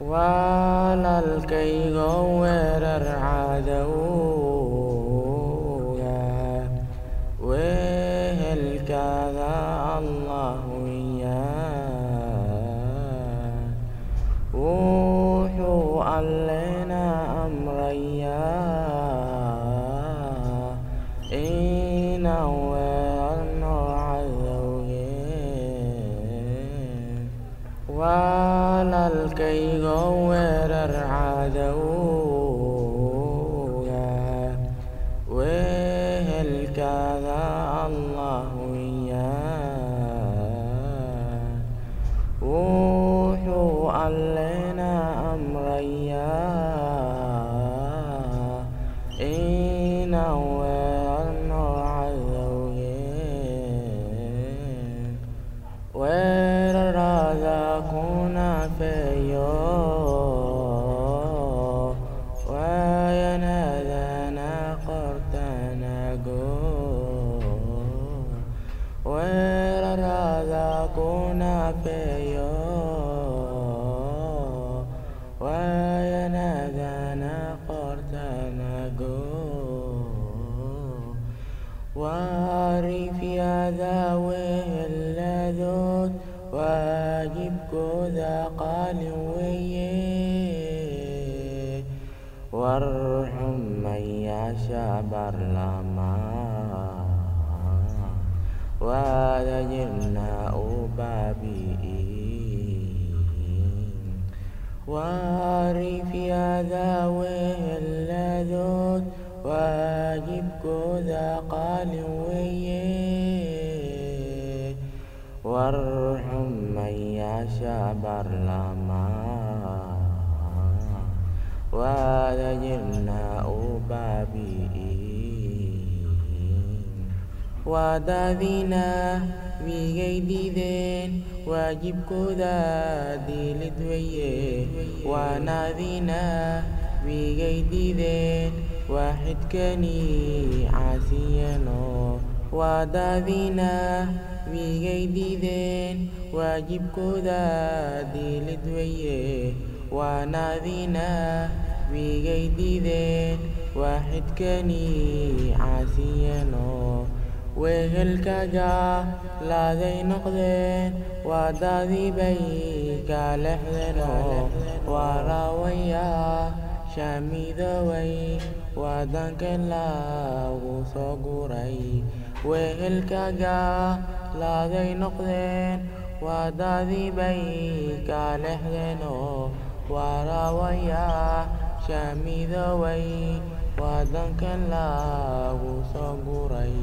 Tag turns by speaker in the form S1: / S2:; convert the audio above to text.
S1: walaalkaygow weerar cadowga weerar cadowga wehelkaada allahu qortanago waarifyada weheladood waajibkooda qaalin weeye war xumayaasha baarlamaan waada jirnaa u baabi'in waarifyada weheladood waajibkooda qaalin weeye war xumayaasha baarlamaan waada jirnaa u baabi'in waadadina migay diideen waajibkooda dilid weye waanadina migay diideen waaxidkani caasiyano waadadina migay diideen waajibkooda dilid weye waanadina migay diideen waaxidkani caasiyano wehelkaga laaday noqdeen waadadii bay ka lexdeeno waaraawaya shaamidoway waadankan lagu soo guray wehelkaga laaday noqdeen waadadii bay ka lexdeeno waaraawaya shaamidoway waadankan lagu soo guray